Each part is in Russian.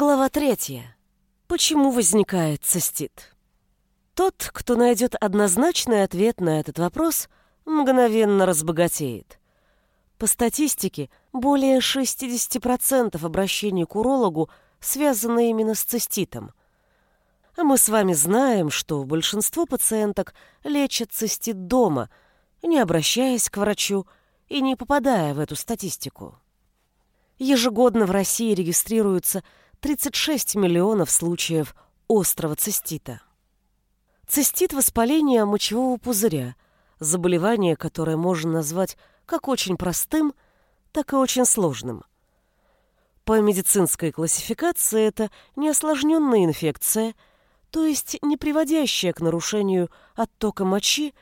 Глава третья. Почему возникает цистит? Тот, кто найдет однозначный ответ на этот вопрос, мгновенно разбогатеет. По статистике, более 60% обращений к урологу связаны именно с циститом. А мы с вами знаем, что большинство пациенток лечат цистит дома, не обращаясь к врачу и не попадая в эту статистику. Ежегодно в России регистрируется 36 миллионов случаев острого цистита. Цистит – воспаление мочевого пузыря, заболевание, которое можно назвать как очень простым, так и очень сложным. По медицинской классификации это неосложненная инфекция, то есть не приводящая к нарушению оттока мочи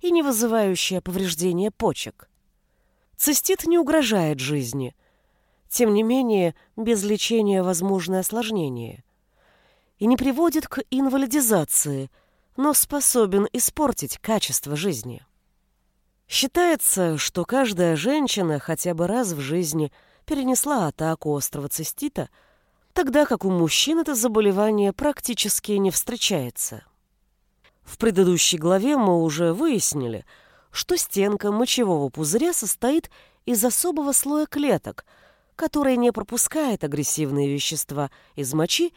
и не вызывающая повреждения почек. Цистит не угрожает жизни. Тем не менее, без лечения возможны осложнения. И не приводит к инвалидизации – но способен испортить качество жизни. Считается, что каждая женщина хотя бы раз в жизни перенесла атаку острого цистита, тогда как у мужчин это заболевание практически не встречается. В предыдущей главе мы уже выяснили, что стенка мочевого пузыря состоит из особого слоя клеток, который не пропускает агрессивные вещества из мочи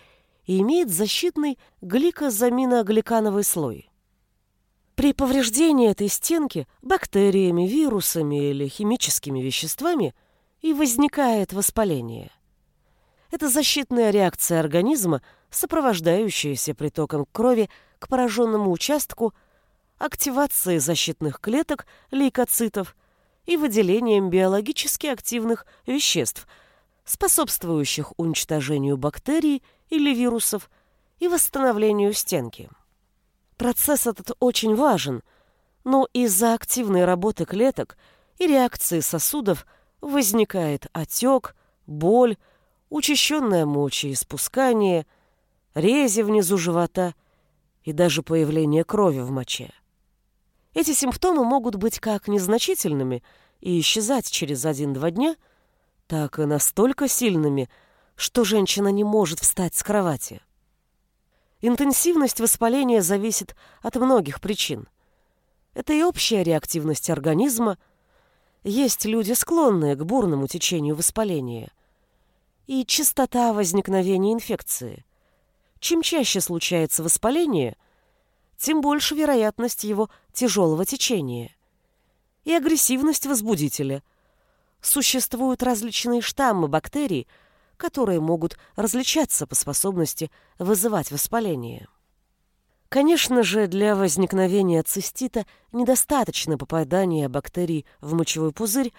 и имеет защитный гликозаминогликановый слой. При повреждении этой стенки бактериями, вирусами или химическими веществами и возникает воспаление. Это защитная реакция организма, сопровождающаяся притоком крови к пораженному участку, активацией защитных клеток, лейкоцитов и выделением биологически активных веществ, способствующих уничтожению бактерий или вирусов и восстановлению стенки. Процесс этот очень важен, но из-за активной работы клеток и реакции сосудов возникает отек, боль, учащенное мочеиспускание, рези внизу живота и даже появление крови в моче. Эти симптомы могут быть как незначительными и исчезать через 1-2 дня, так и настолько сильными – что женщина не может встать с кровати. Интенсивность воспаления зависит от многих причин. Это и общая реактивность организма. Есть люди, склонные к бурному течению воспаления. И частота возникновения инфекции. Чем чаще случается воспаление, тем больше вероятность его тяжелого течения. И агрессивность возбудителя. Существуют различные штаммы бактерий, которые могут различаться по способности вызывать воспаление. Конечно же, для возникновения цистита недостаточно попадания бактерий в мочевой пузырь,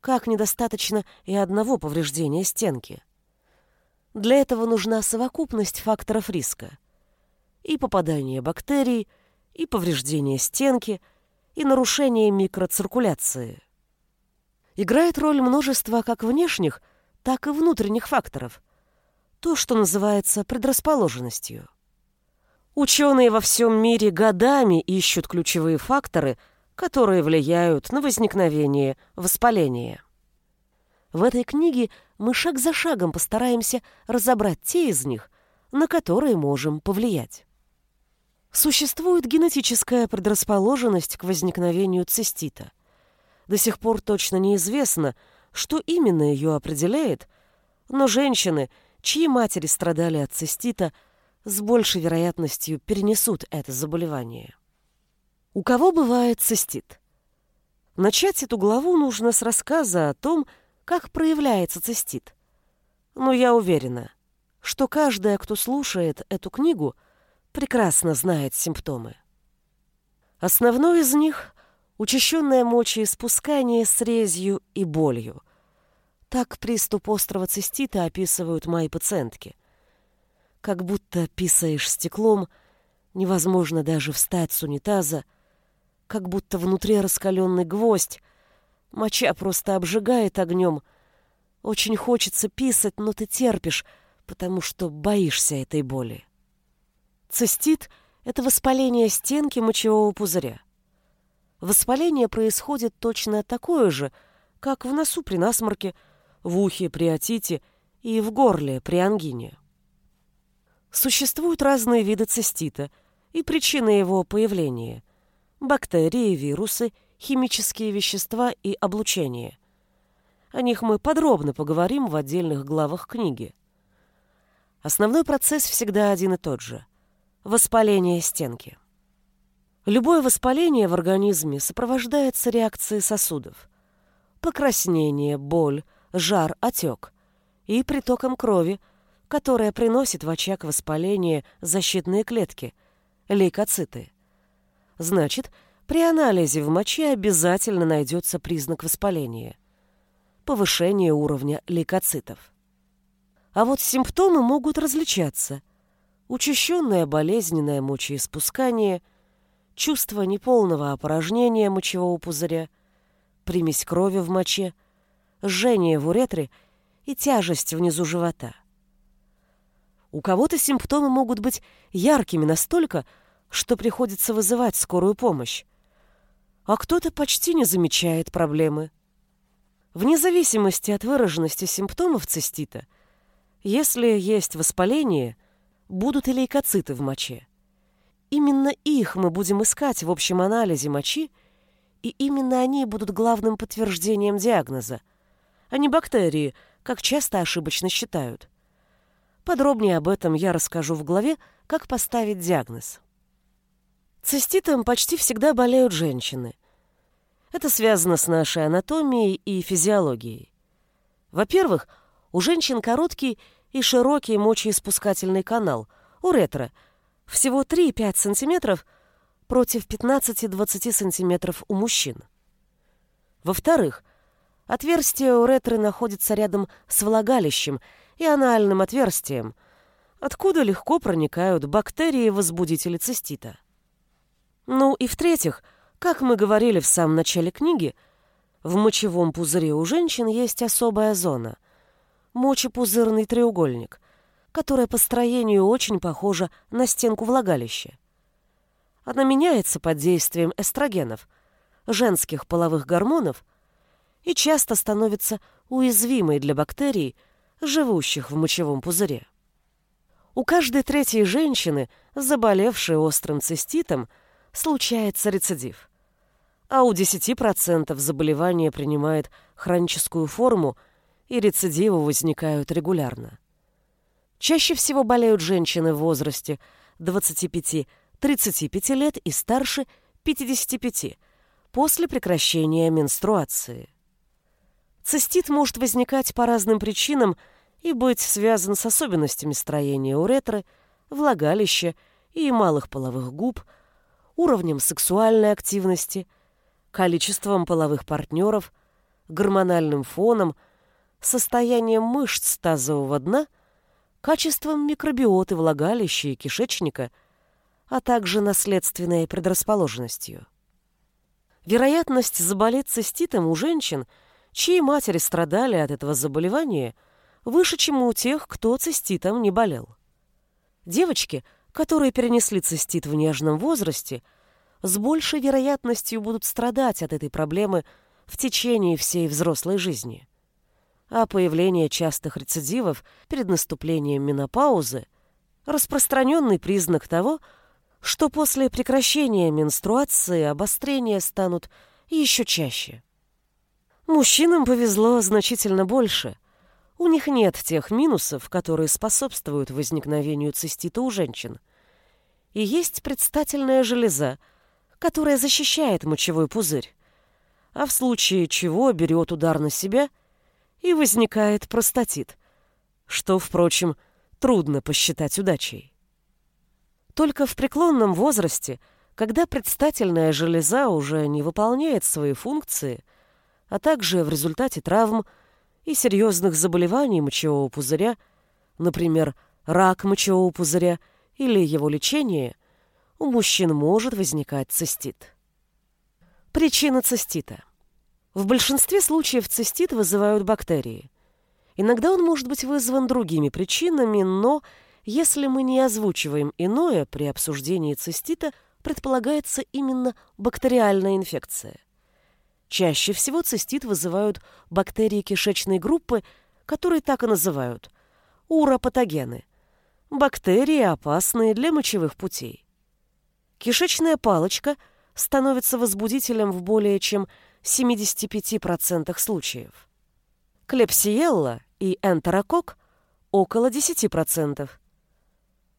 как недостаточно и одного повреждения стенки. Для этого нужна совокупность факторов риска. И попадание бактерий, и повреждение стенки, и нарушение микроциркуляции. Играет роль множество как внешних – так и внутренних факторов. То, что называется предрасположенностью. Ученые во всем мире годами ищут ключевые факторы, которые влияют на возникновение воспаления. В этой книге мы шаг за шагом постараемся разобрать те из них, на которые можем повлиять. Существует генетическая предрасположенность к возникновению цистита. До сих пор точно неизвестно, что именно ее определяет, но женщины, чьи матери страдали от цистита, с большей вероятностью перенесут это заболевание. У кого бывает цистит? Начать эту главу нужно с рассказа о том, как проявляется цистит. Но я уверена, что каждая, кто слушает эту книгу, прекрасно знает симптомы. Основной из них – учащенное мочеиспускание с резью и болью. Так приступ острого цистита описывают мои пациентки. Как будто писаешь стеклом, невозможно даже встать с унитаза, как будто внутри раскаленный гвоздь, моча просто обжигает огнем. Очень хочется писать, но ты терпишь, потому что боишься этой боли. Цистит — это воспаление стенки мочевого пузыря. Воспаление происходит точно такое же, как в носу при насморке — в ухе при отите и в горле при ангине. Существуют разные виды цистита и причины его появления – бактерии, вирусы, химические вещества и облучение. О них мы подробно поговорим в отдельных главах книги. Основной процесс всегда один и тот же – воспаление стенки. Любое воспаление в организме сопровождается реакцией сосудов. Покраснение, боль, жар, отек и притоком крови, которая приносит в очаг воспаления защитные клетки – лейкоциты. Значит, при анализе в моче обязательно найдется признак воспаления – повышение уровня лейкоцитов. А вот симптомы могут различаться. Учащенное болезненное мочеиспускание – чувство неполного опорожнения мочевого пузыря, примесь крови в моче, жжение в уретре и тяжесть внизу живота. У кого-то симптомы могут быть яркими настолько, что приходится вызывать скорую помощь, а кто-то почти не замечает проблемы. Вне зависимости от выраженности симптомов цистита, если есть воспаление, будут и лейкоциты в моче. Именно их мы будем искать в общем анализе мочи, и именно они будут главным подтверждением диагноза, а не бактерии, как часто ошибочно считают. Подробнее об этом я расскажу в главе «Как поставить диагноз». Циститом почти всегда болеют женщины. Это связано с нашей анатомией и физиологией. Во-первых, у женщин короткий и широкий мочеиспускательный канал, уретра – всего 3-5 сантиметров против 15-20 сантиметров у мужчин. Во-вторых, отверстие уретры находится рядом с влагалищем и анальным отверстием, откуда легко проникают бактерии-возбудители цистита. Ну и в-третьих, как мы говорили в самом начале книги, в мочевом пузыре у женщин есть особая зона – мочепузырный треугольник – которая по строению очень похожа на стенку влагалища. Она меняется под действием эстрогенов, женских половых гормонов, и часто становится уязвимой для бактерий, живущих в мочевом пузыре. У каждой третьей женщины, заболевшей острым циститом, случается рецидив. А у 10% заболевание принимает хроническую форму, и рецидивы возникают регулярно. Чаще всего болеют женщины в возрасте 25-35 лет и старше 55 после прекращения менструации. Цистит может возникать по разным причинам и быть связан с особенностями строения уретры, влагалища и малых половых губ, уровнем сексуальной активности, количеством половых партнеров, гормональным фоном, состоянием мышц тазового дна – качеством микробиоты влагалища и кишечника, а также наследственной предрасположенностью. Вероятность заболеть циститом у женщин, чьи матери страдали от этого заболевания, выше, чем у тех, кто циститом не болел. Девочки, которые перенесли цистит в нежном возрасте, с большей вероятностью будут страдать от этой проблемы в течение всей взрослой жизни а появление частых рецидивов перед наступлением менопаузы – распространенный признак того, что после прекращения менструации обострения станут еще чаще. Мужчинам повезло значительно больше. У них нет тех минусов, которые способствуют возникновению цистита у женщин. И есть предстательная железа, которая защищает мочевой пузырь, а в случае чего берет удар на себя – и возникает простатит, что, впрочем, трудно посчитать удачей. Только в преклонном возрасте, когда предстательная железа уже не выполняет свои функции, а также в результате травм и серьезных заболеваний мочевого пузыря, например, рак мочевого пузыря или его лечение, у мужчин может возникать цистит. Причина цистита – в большинстве случаев цистит вызывают бактерии. Иногда он может быть вызван другими причинами, но если мы не озвучиваем иное при обсуждении цистита, предполагается именно бактериальная инфекция. Чаще всего цистит вызывают бактерии кишечной группы, которые так и называют – уропатогены. бактерии, опасные для мочевых путей. Кишечная палочка становится возбудителем в более чем 75% случаев. Клепсиелла и энтерокок – около 10%.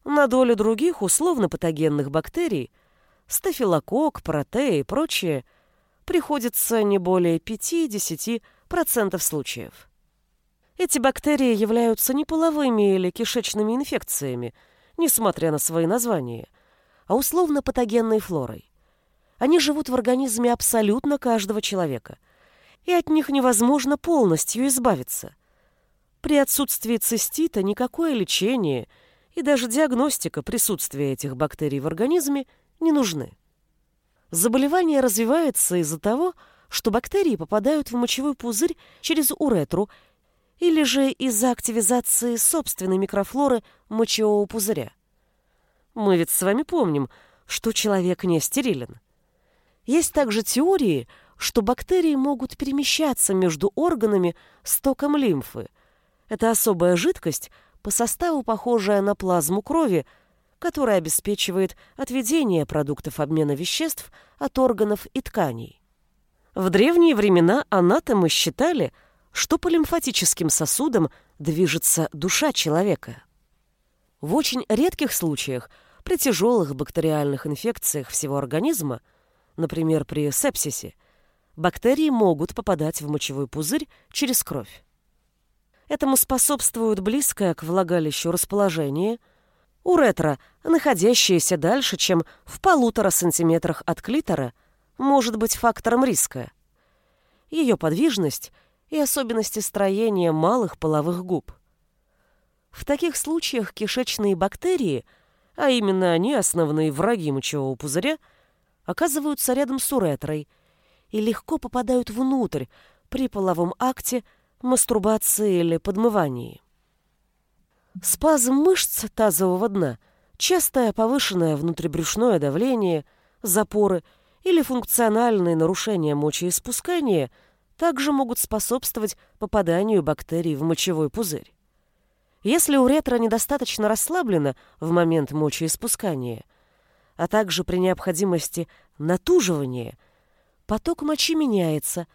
На долю других условно-патогенных бактерий – стафилококк, протеи и прочее – приходится не более 5-10% случаев. Эти бактерии являются не половыми или кишечными инфекциями, несмотря на свои названия, а условно-патогенной флорой. Они живут в организме абсолютно каждого человека, и от них невозможно полностью избавиться. При отсутствии цистита никакое лечение и даже диагностика присутствия этих бактерий в организме не нужны. Заболевание развивается из-за того, что бактерии попадают в мочевой пузырь через уретру или же из-за активизации собственной микрофлоры мочевого пузыря. Мы ведь с вами помним, что человек не стерилен. Есть также теории, что бактерии могут перемещаться между органами с током лимфы. Это особая жидкость, по составу похожая на плазму крови, которая обеспечивает отведение продуктов обмена веществ от органов и тканей. В древние времена анатомы считали, что по лимфатическим сосудам движется душа человека. В очень редких случаях, при тяжелых бактериальных инфекциях всего организма, например, при сепсисе, бактерии могут попадать в мочевой пузырь через кровь. Этому способствует близкое к влагалищу расположение, уретра, находящаяся дальше, чем в полутора сантиметрах от клитора, может быть фактором риска. Ее подвижность – и особенности строения малых половых губ. В таких случаях кишечные бактерии, а именно они основные враги мочевого пузыря, оказываются рядом с уретрой и легко попадают внутрь при половом акте, мастурбации или подмывании. Спазм мышц тазового дна, частое повышенное внутрибрюшное давление, запоры или функциональные нарушения мочеиспускания – также могут способствовать попаданию бактерий в мочевой пузырь. Если уретра недостаточно расслаблена в момент мочеиспускания, а также при необходимости натуживания, поток мочи меняется,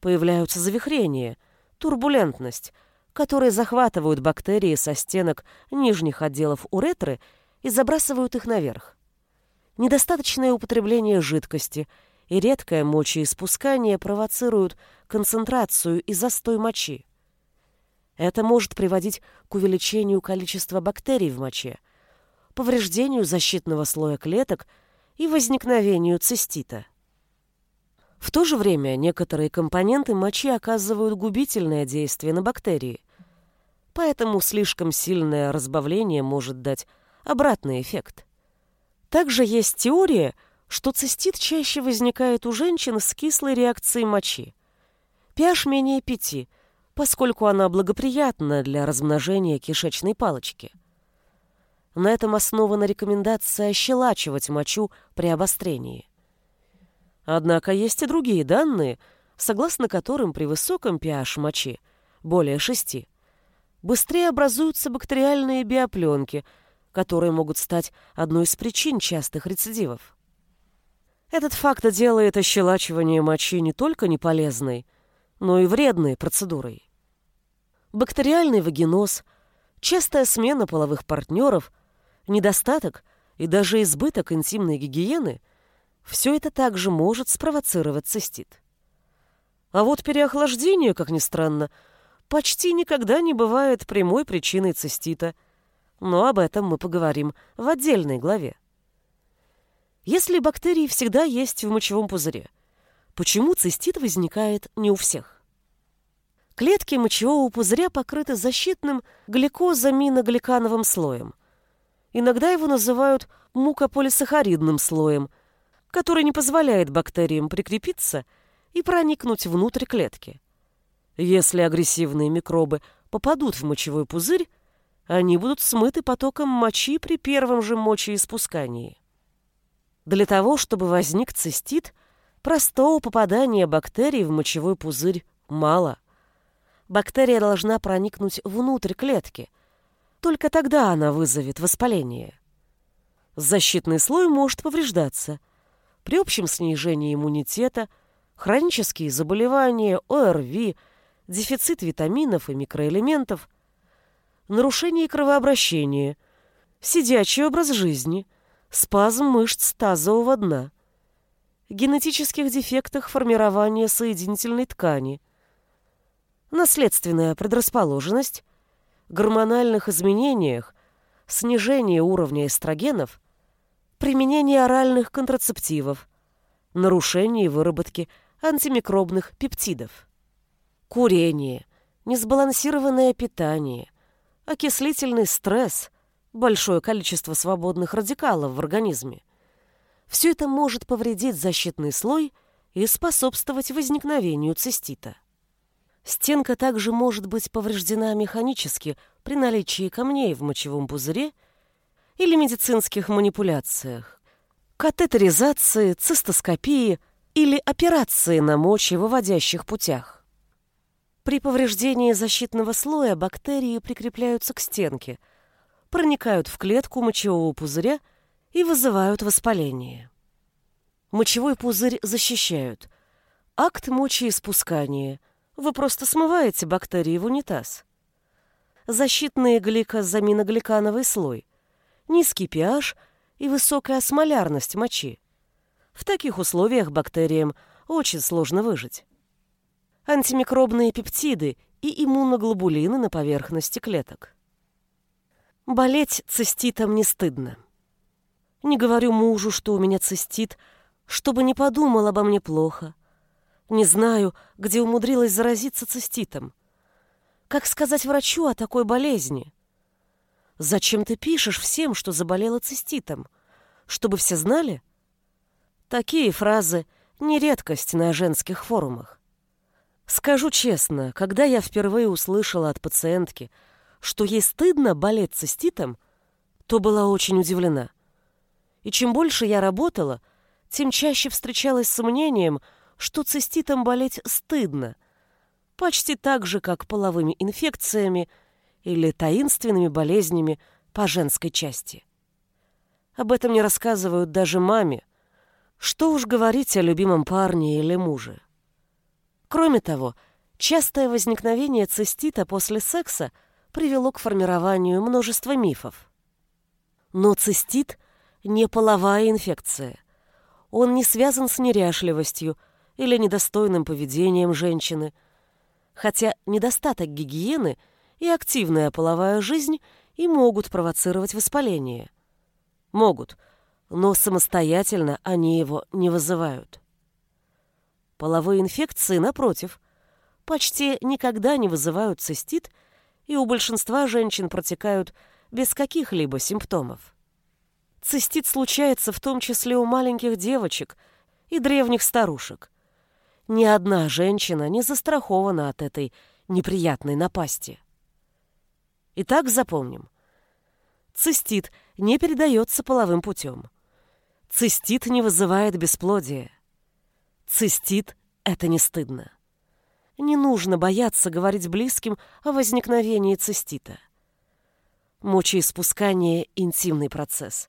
появляются завихрения, турбулентность, которые захватывают бактерии со стенок нижних отделов уретры и забрасывают их наверх. Недостаточное употребление жидкости – и редкое мочеиспускание провоцируют концентрацию и застой мочи. Это может приводить к увеличению количества бактерий в моче, повреждению защитного слоя клеток и возникновению цистита. В то же время некоторые компоненты мочи оказывают губительное действие на бактерии, поэтому слишком сильное разбавление может дать обратный эффект. Также есть теория, что цистит чаще возникает у женщин с кислой реакцией мочи. pH менее 5, поскольку она благоприятна для размножения кишечной палочки. На этом основана рекомендация ощелачивать мочу при обострении. Однако есть и другие данные, согласно которым при высоком pH мочи, более 6, быстрее образуются бактериальные биопленки, которые могут стать одной из причин частых рецидивов. Этот факт делает ощелачивание мочи не только неполезной, но и вредной процедурой. Бактериальный вагиноз, частая смена половых партнеров, недостаток и даже избыток интимной гигиены – все это также может спровоцировать цистит. А вот переохлаждение, как ни странно, почти никогда не бывает прямой причиной цистита, но об этом мы поговорим в отдельной главе. Если бактерии всегда есть в мочевом пузыре, почему цистит возникает не у всех? Клетки мочевого пузыря покрыты защитным гликозаминогликановым слоем. Иногда его называют мукополисахаридным слоем, который не позволяет бактериям прикрепиться и проникнуть внутрь клетки. Если агрессивные микробы попадут в мочевой пузырь, они будут смыты потоком мочи при первом же мочеиспускании. Для того, чтобы возник цистит, простого попадания бактерий в мочевой пузырь мало. Бактерия должна проникнуть внутрь клетки, Только тогда она вызовет воспаление. Защитный слой может повреждаться. При общем снижении иммунитета, хронические заболевания, ОРВИ, дефицит витаминов и микроэлементов, нарушение кровообращения, сидячий образ жизни, спазм мышц тазового дна, генетических дефектах формирования соединительной ткани, наследственная предрасположенность, гормональных изменениях, снижение уровня эстрогенов, применение оральных контрацептивов, нарушение выработки антимикробных пептидов, курение, несбалансированное питание, окислительный стресс, большое количество свободных радикалов в организме. Все это может повредить защитный слой и способствовать возникновению цистита. Стенка также может быть повреждена механически при наличии камней в мочевом пузыре или медицинских манипуляциях, катетеризации, цистоскопии или операции на мочевыводящих путях. При повреждении защитного слоя бактерии прикрепляются к стенке, проникают в клетку мочевого пузыря и вызывают воспаление. Мочевой пузырь защищают. Акт мочеиспускания – вы просто смываете бактерии в унитаз. Защитный гликозаминогликановый слой, низкий pH и высокая осмолярность мочи. В таких условиях бактериям очень сложно выжить. Антимикробные пептиды и иммуноглобулины на поверхности клеток. Болеть циститом не стыдно. Не говорю мужу, что у меня цистит, чтобы не подумал обо мне плохо – не знаю, где умудрилась заразиться циститом. Как сказать врачу о такой болезни? Зачем ты пишешь всем, что заболела циститом? Чтобы все знали? Такие фразы не редкость на женских форумах. Скажу честно, когда я впервые услышала от пациентки, что ей стыдно болеть циститом, то была очень удивлена. И чем больше я работала, тем чаще встречалась с мнением, что циститом болеть стыдно, почти так же, как половыми инфекциями или таинственными болезнями по женской части. Об этом не рассказывают даже маме. Что уж говорить о любимом парне или муже. Кроме того, частое возникновение цистита после секса привело к формированию множества мифов. Но цистит – не половая инфекция. Он не связан с неряшливостью, или недостойным поведением женщины. Хотя недостаток гигиены и активная половая жизнь и могут провоцировать воспаление. Могут, но самостоятельно они его не вызывают. Половые инфекции, напротив, почти никогда не вызывают цистит и у большинства женщин протекают без каких-либо симптомов. Цистит случается в том числе у маленьких девочек и древних старушек. Ни одна женщина не застрахована от этой неприятной напасти. Итак, запомним. Цистит не передается половым путем. Цистит не вызывает бесплодия. Цистит – это не стыдно. Не нужно бояться говорить близким о возникновении цистита. Мочеиспускание – интимный процесс,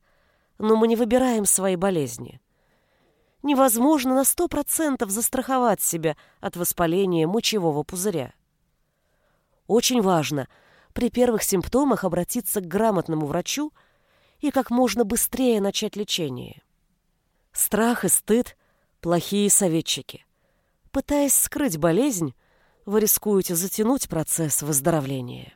но мы не выбираем свои болезни невозможно на сто процентов застраховать себя от воспаления мочевого пузыря. Очень важно при первых симптомах обратиться к грамотному врачу и как можно быстрее начать лечение. Страх и стыд – плохие советчики. Пытаясь скрыть болезнь, вы рискуете затянуть процесс выздоровления.